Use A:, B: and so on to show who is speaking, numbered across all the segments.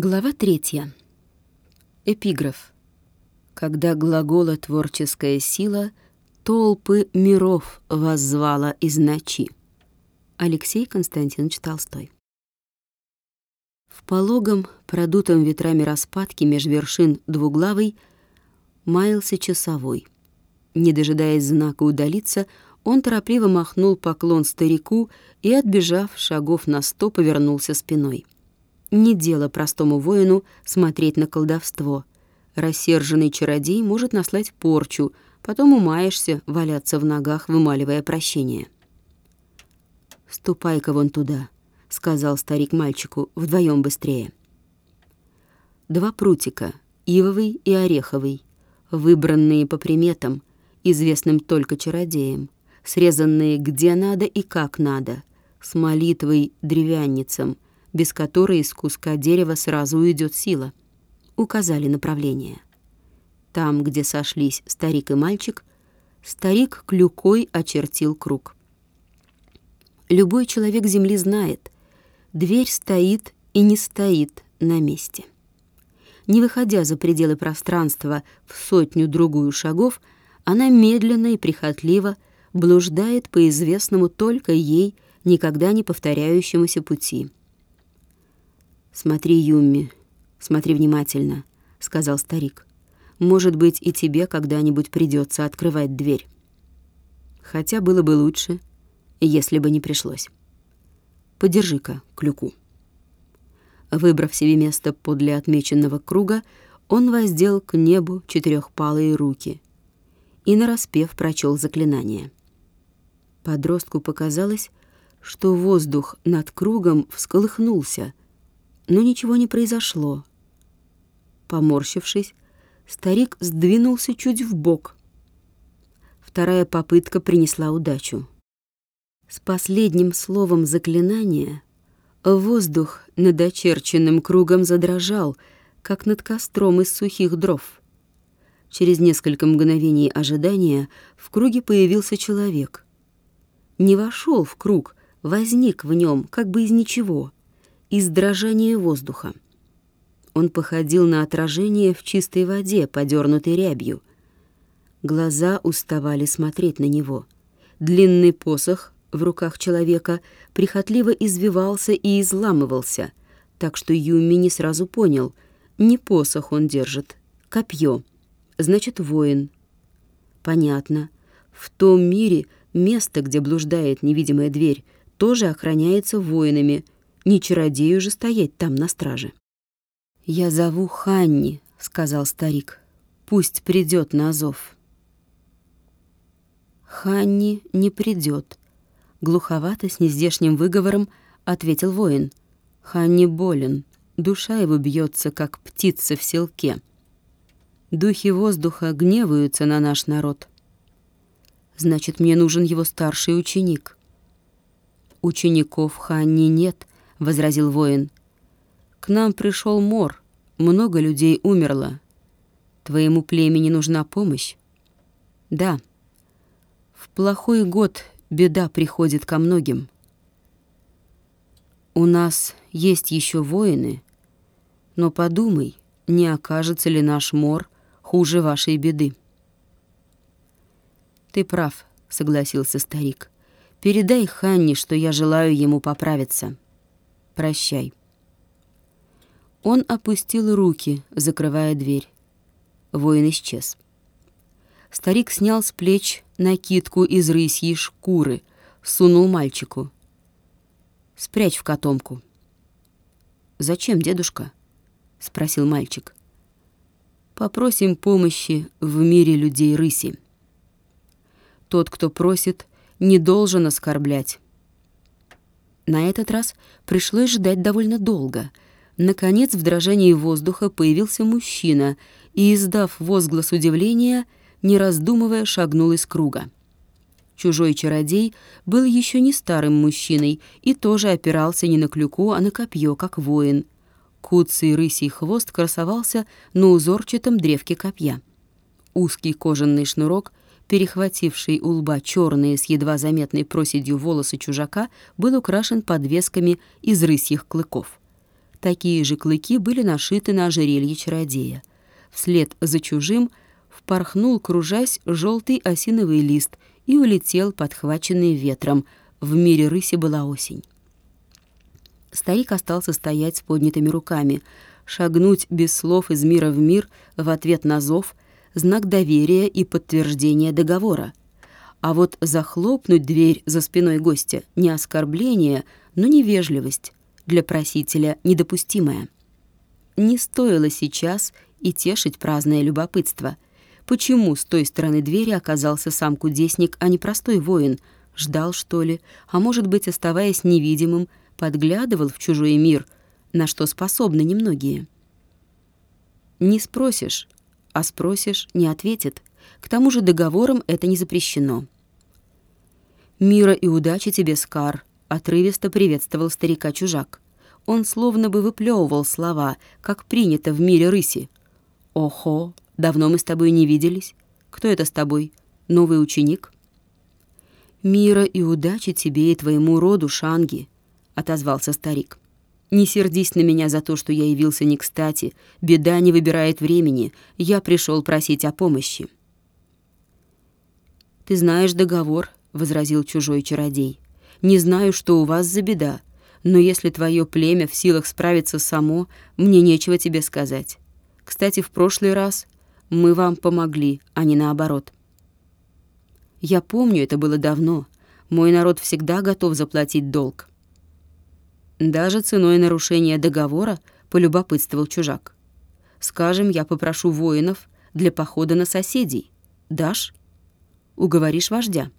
A: Глава третья. Эпиграф. Когда глагола творческая сила толпы миров воззвала из ночи. Алексей Константинович Толстой. В пологом, продутом ветрами распадке меж вершин двуглавый маялся часовой. Не дожидаясь знака удалиться, он торопливо махнул поклон старику и, отбежав шагов на сто, повернулся спиной. Не дело простому воину смотреть на колдовство. Рассерженный чародей может наслать порчу, потом умаешься валяться в ногах, вымаливая прощение. «Ступай-ка вон туда», — сказал старик мальчику, — «вдвоем быстрее». Два прутика, ивовый и ореховый, выбранные по приметам, известным только чародеям, срезанные где надо и как надо, с молитвой древянницам — без которой из куска дерева сразу уйдет сила. Указали направление. Там, где сошлись старик и мальчик, старик клюкой очертил круг. Любой человек Земли знает, дверь стоит и не стоит на месте. Не выходя за пределы пространства в сотню-другую шагов, она медленно и прихотливо блуждает по известному только ей никогда не повторяющемуся пути — «Смотри, Юмми, смотри внимательно», — сказал старик. «Может быть, и тебе когда-нибудь придется открывать дверь. Хотя было бы лучше, если бы не пришлось. Подержи-ка клюку». Выбрав себе место подле отмеченного круга, он воздел к небу четырехпалые руки и нараспев прочел заклинание. Подростку показалось, что воздух над кругом всколыхнулся — но ничего не произошло. Поморщившись, старик сдвинулся чуть в бок. Вторая попытка принесла удачу. С последним словом заклинания воздух над очерченным кругом задрожал, как над костром из сухих дров. Через несколько мгновений ожидания в круге появился человек. Не вошел в круг, возник в нем, как бы из ничего — из дрожания воздуха. Он походил на отражение в чистой воде, подернутой рябью. Глаза уставали смотреть на него. Длинный посох в руках человека прихотливо извивался и изламывался, так что Юми не сразу понял. Не посох он держит, копье. Значит, воин. Понятно. В том мире место, где блуждает невидимая дверь, тоже охраняется воинами — не чародею же стоять там на страже. «Я зову Ханни», — сказал старик. «Пусть придет на зов». «Ханни не придет», — глуховато с нездешним выговором ответил воин. «Ханни болен, душа его бьется, как птица в селке. Духи воздуха гневаются на наш народ. Значит, мне нужен его старший ученик». «Учеников Ханни нет», — возразил воин. «К нам пришел мор, много людей умерло. Твоему племени нужна помощь?» «Да. В плохой год беда приходит ко многим. У нас есть еще воины, но подумай, не окажется ли наш мор хуже вашей беды?» «Ты прав», — согласился старик. «Передай Ханне, что я желаю ему поправиться». Прощай». Он опустил руки, закрывая дверь. Воин исчез. Старик снял с плеч накидку из рысьей шкуры, сунул мальчику. «Спрячь в котомку». «Зачем, дедушка?» — спросил мальчик. «Попросим помощи в мире людей рыси. Тот, кто просит, не должен оскорблять». На этот раз пришлось ждать довольно долго. Наконец, в дрожании воздуха появился мужчина и, издав возглас удивления, не раздумывая, шагнул из круга. Чужой чародей был еще не старым мужчиной и тоже опирался не на клюку, а на копье, как воин. Куцый рысий хвост красовался на узорчатом древке копья. Узкий кожаный шнурок перехвативший у лба черные с едва заметной проседью волосы чужака, был украшен подвесками из рысьих клыков. Такие же клыки были нашиты на ожерелье чародея. Вслед за чужим впорхнул, кружась, желтый осиновый лист и улетел, подхваченный ветром. В мире рыси была осень. Старик остался стоять с поднятыми руками. Шагнуть без слов из мира в мир в ответ на зов — знак доверия и подтверждения договора. А вот захлопнуть дверь за спиной гостя — не оскорбление, но невежливость, для просителя недопустимое. Не стоило сейчас и тешить праздное любопытство. Почему с той стороны двери оказался сам кудесник, а не простой воин? Ждал, что ли? А может быть, оставаясь невидимым, подглядывал в чужой мир, на что способны немногие? Не спросишь, а спросишь — не ответит. К тому же договором это не запрещено. «Мира и удачи тебе, Скар», Отрывисто приветствовал старика чужак. Он словно бы выплевывал слова, как принято в мире рыси. «Охо, давно мы с тобой не виделись. Кто это с тобой? Новый ученик?» «Мира и удачи тебе и твоему роду, Шанги», — отозвался старик. «Не сердись на меня за то, что я явился не кстати. Беда не выбирает времени. Я пришел просить о помощи». «Ты знаешь договор», — возразил чужой чародей. Не знаю, что у вас за беда, но если твое племя в силах справиться само, мне нечего тебе сказать. Кстати, в прошлый раз мы вам помогли, а не наоборот. Я помню, это было давно. Мой народ всегда готов заплатить долг. Даже ценой нарушения договора, полюбопытствовал чужак. Скажем, я попрошу воинов для похода на соседей. Дашь? Уговоришь вождя.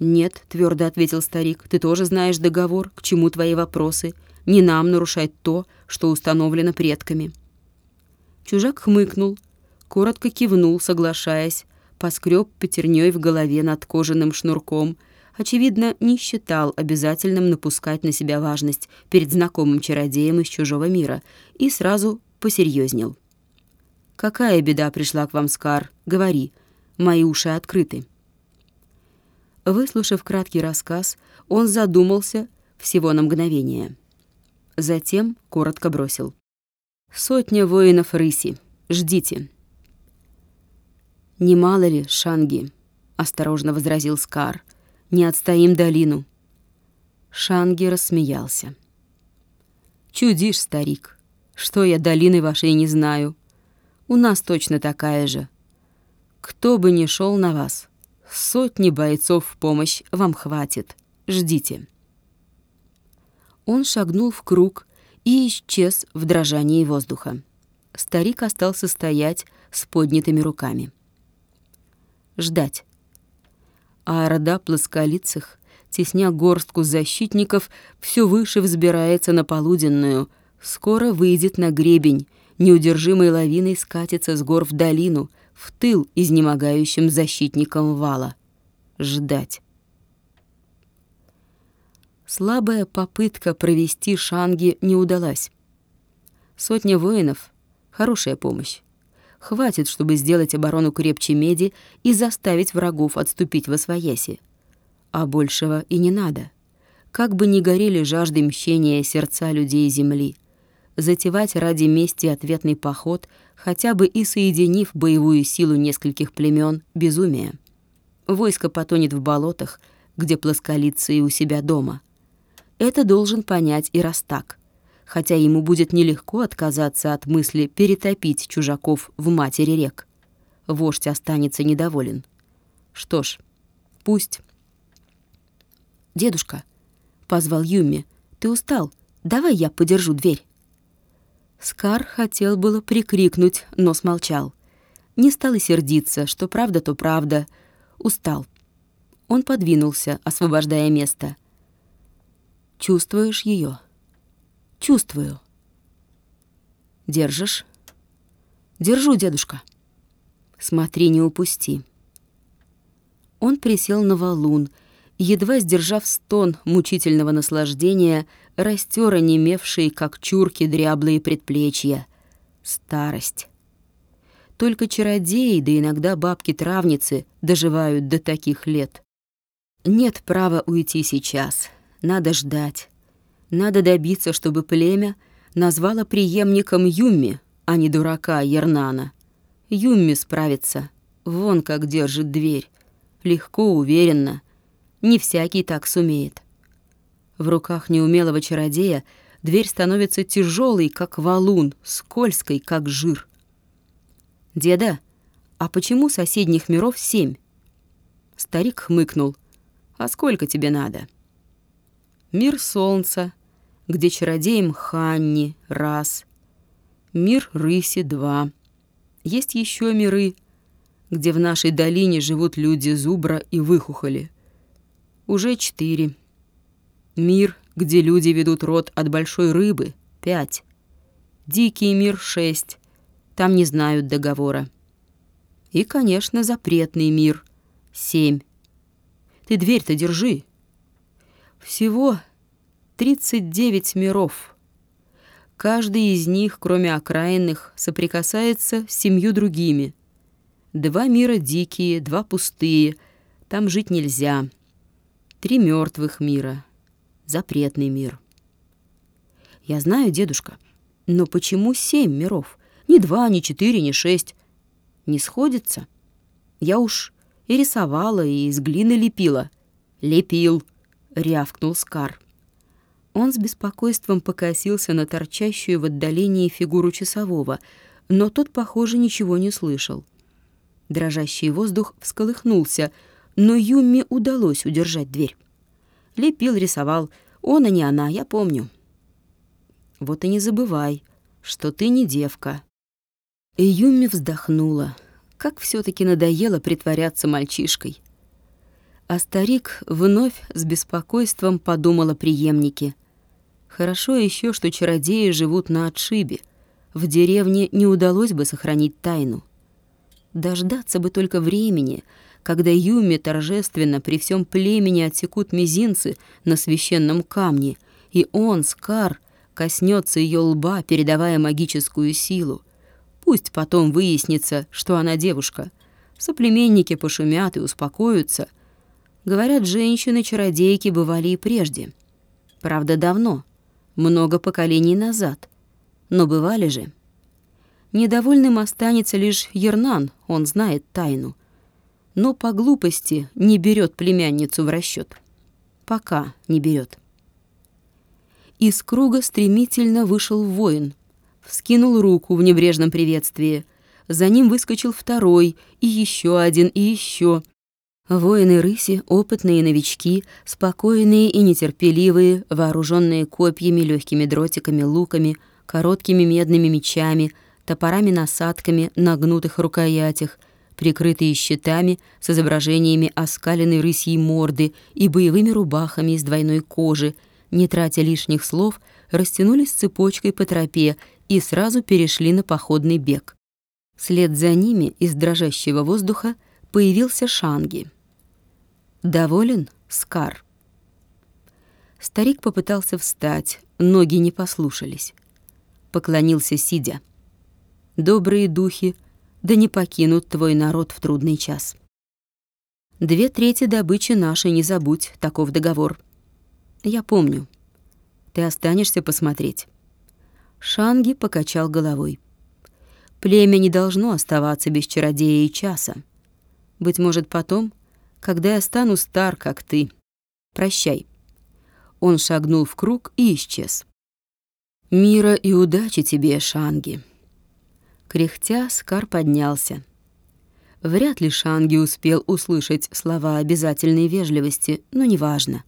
A: «Нет», — твердо ответил старик, — «ты тоже знаешь договор, к чему твои вопросы. Не нам нарушать то, что установлено предками». Чужак хмыкнул, коротко кивнул, соглашаясь, поскреб пятерней в голове над кожаным шнурком. Очевидно, не считал обязательным напускать на себя важность перед знакомым чародеем из чужого мира и сразу посерьезнел. «Какая беда пришла к вам, Скар? Говори. Мои уши открыты». Выслушав краткий рассказ, он задумался всего на мгновение. Затем коротко бросил. «Сотня воинов рыси. Ждите». «Немало ли, Шанги?» — осторожно возразил Скар. «Не отстоим долину». Шанги рассмеялся. «Чудишь, старик. Что я долины вашей не знаю. У нас точно такая же. Кто бы ни шел на вас, Сотни бойцов в помощь вам хватит. Ждите». Он шагнул в круг и исчез в дрожании воздуха. Старик остался стоять с поднятыми руками. Ждать. А орда плосколицых, тесня горстку защитников, все выше взбирается на полуденную, скоро выйдет на гребень, неудержимой лавиной скатится с гор в долину, в тыл изнемогающим защитникам вала. Ждать. Слабая попытка провести шанги не удалась. Сотня воинов — хорошая помощь. Хватит, чтобы сделать оборону крепче меди и заставить врагов отступить во свояси. А большего и не надо. Как бы ни горели жаждой мщения сердца людей земли — затевать ради мести ответный поход, хотя бы и соединив боевую силу нескольких племен, безумие. Войско потонет в болотах, где плосколицы и у себя дома. Это должен понять и Растак, хотя ему будет нелегко отказаться от мысли перетопить чужаков в матери рек. Вождь останется недоволен. Что ж, пусть. «Дедушка», — позвал Юми, — «ты устал? Давай я подержу дверь». Скар хотел было прикрикнуть, но смолчал. Не стал и сердиться, что правда, то правда. Устал. Он подвинулся, освобождая место. «Чувствуешь ее? «Чувствую». «Держишь?» «Держу, дедушка». «Смотри, не упусти». Он присел на валун, едва сдержав стон мучительного наслаждения, растер онемевшие, как чурки, дряблые предплечья. Старость. Только чародеи, да иногда бабки-травницы доживают до таких лет. Нет права уйти сейчас, надо ждать. Надо добиться, чтобы племя назвало преемником Юмми, а не дурака Ернана. Юмми справится. Вон как держит дверь. Легко, уверенно. Не всякий так сумеет. В руках неумелого чародея дверь становится тяжелой, как валун, скользкой, как жир. «Деда, а почему соседних миров семь?» Старик хмыкнул. «А сколько тебе надо?» «Мир солнца, где чародеем Ханни — раз. Мир рыси — два. Есть еще миры, где в нашей долине живут люди Зубра и Выхухоли. Уже четыре. Мир, где люди ведут род от большой рыбы — пять. Дикий мир — шесть. Там не знают договора. И, конечно, запретный мир — семь. Ты дверь-то держи. Всего тридцать девять миров — Каждый из них, кроме окраинных, соприкасается с семью другими. Два мира дикие, два пустые, там жить нельзя. Три мертвых мира, запретный мир. Я знаю, дедушка, но почему семь миров? Ни два, ни четыре, ни шесть. Не сходится? Я уж и рисовала, и из глины лепила. Лепил, рявкнул Скар. Он с беспокойством покосился на торчащую в отдалении фигуру часового, но тот, похоже, ничего не слышал. Дрожащий воздух всколыхнулся, но Юмми удалось удержать дверь. Лепил, рисовал. Он, а не она, я помню. Вот и не забывай, что ты не девка. И Юмми вздохнула. Как все таки надоело притворяться мальчишкой. А старик вновь с беспокойством подумал о преемнике. Хорошо еще, что чародеи живут на отшибе. В деревне не удалось бы сохранить тайну. Дождаться бы только времени, когда Юми торжественно при всем племени отсекут мизинцы на священном камне, и он, Скар, коснется ее лба, передавая магическую силу. Пусть потом выяснится, что она девушка. Соплеменники пошумят и успокоятся — Говорят, женщины-чародейки бывали и прежде. Правда, давно, много поколений назад. Но бывали же. Недовольным останется лишь Ернан, он знает тайну. Но по глупости не берет племянницу в расчет. Пока не берет. Из круга стремительно вышел воин. Вскинул руку в небрежном приветствии. За ним выскочил второй, и еще один, и еще. Воины рыси, опытные новички, спокойные и нетерпеливые, вооруженные копьями, легкими дротиками, луками, короткими медными мечами, топорами-насадками на гнутых рукоятях, прикрытые щитами с изображениями оскаленной рысьей морды и боевыми рубахами из двойной кожи, не тратя лишних слов, растянулись цепочкой по тропе и сразу перешли на походный бег. Вслед за ними из дрожащего воздуха появился Шанги — «Доволен, Скар?» Старик попытался встать, ноги не послушались. Поклонился, сидя. «Добрые духи, да не покинут твой народ в трудный час. Две трети добычи нашей не забудь, таков договор. Я помню. Ты останешься посмотреть». Шанги покачал головой. «Племя не должно оставаться без чародея и часа. Быть может, потом когда я стану стар, как ты. Прощай». Он шагнул в круг и исчез. «Мира и удачи тебе, Шанги». Кряхтя, Скар поднялся. Вряд ли Шанги успел услышать слова обязательной вежливости, но неважно.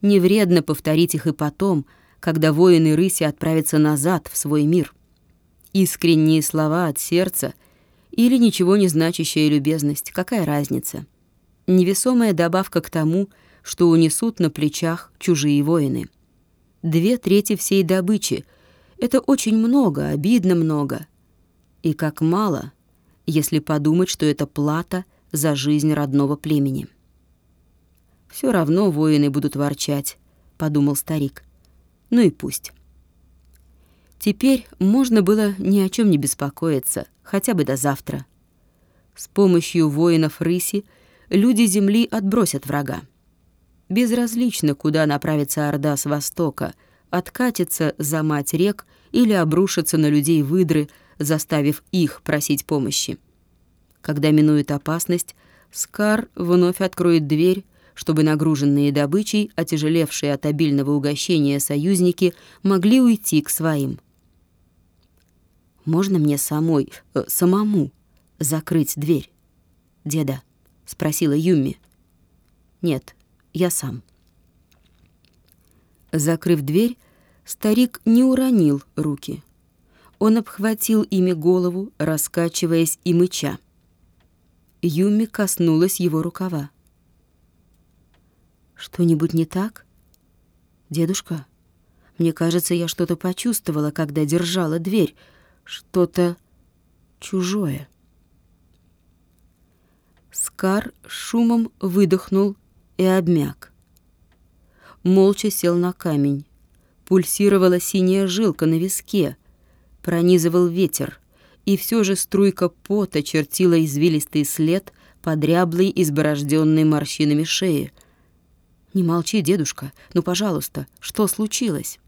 A: Не вредно повторить их и потом, когда воины рыси отправятся назад в свой мир. Искренние слова от сердца или ничего не значащая любезность, какая разница? Невесомая добавка к тому, что унесут на плечах чужие воины. Две трети всей добычи — это очень много, обидно много. И как мало, если подумать, что это плата за жизнь родного племени. Все равно воины будут ворчать», — подумал старик. «Ну и пусть». Теперь можно было ни о чем не беспокоиться, хотя бы до завтра. С помощью воинов рыси — люди Земли отбросят врага. Безразлично, куда направится Орда с востока, откатится за мать рек или обрушится на людей выдры, заставив их просить помощи. Когда минует опасность, Скар вновь откроет дверь, чтобы нагруженные добычей, отяжелевшие от обильного угощения союзники, могли уйти к своим. «Можно мне самой, э, самому закрыть дверь?» «Деда», — спросила Юми. «Нет, я сам». Закрыв дверь, старик не уронил руки. Он обхватил ими голову, раскачиваясь и мыча. Юми коснулась его рукава. «Что-нибудь не так? Дедушка, мне кажется, я что-то почувствовала, когда держала дверь. Что-то чужое». Скар шумом выдохнул и обмяк. Молча сел на камень. Пульсировала синяя жилка на виске. Пронизывал ветер, и все же струйка пота чертила извилистый след по дряблой, изборожденной морщинами шеи. «Не молчи, дедушка, ну, пожалуйста, что случилось?»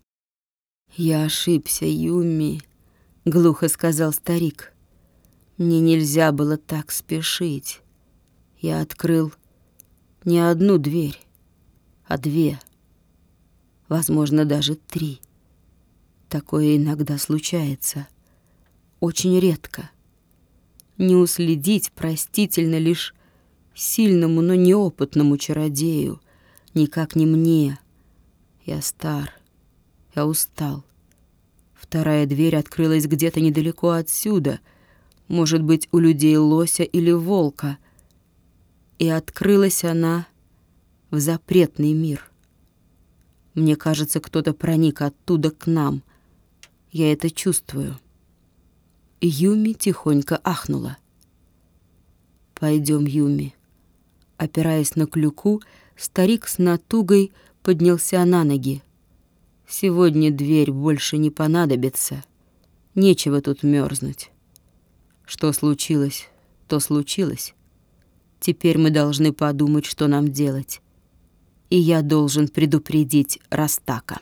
A: «Я ошибся, Юми», — глухо сказал старик. «Мне нельзя было так спешить. Я открыл не одну дверь, а две, возможно, даже три. Такое иногда случается» очень редко. Не уследить простительно лишь сильному, но неопытному чародею, никак не мне. Я стар, я устал. Вторая дверь открылась где-то недалеко отсюда, может быть, у людей лося или волка. И открылась она в запретный мир. Мне кажется, кто-то проник оттуда к нам. Я это чувствую. Юми тихонько ахнула. «Пойдем, Юми». Опираясь на клюку, старик с натугой поднялся на ноги. «Сегодня дверь больше не понадобится. Нечего тут мерзнуть. Что случилось, то случилось. Теперь мы должны подумать, что нам делать. И я должен предупредить Растака».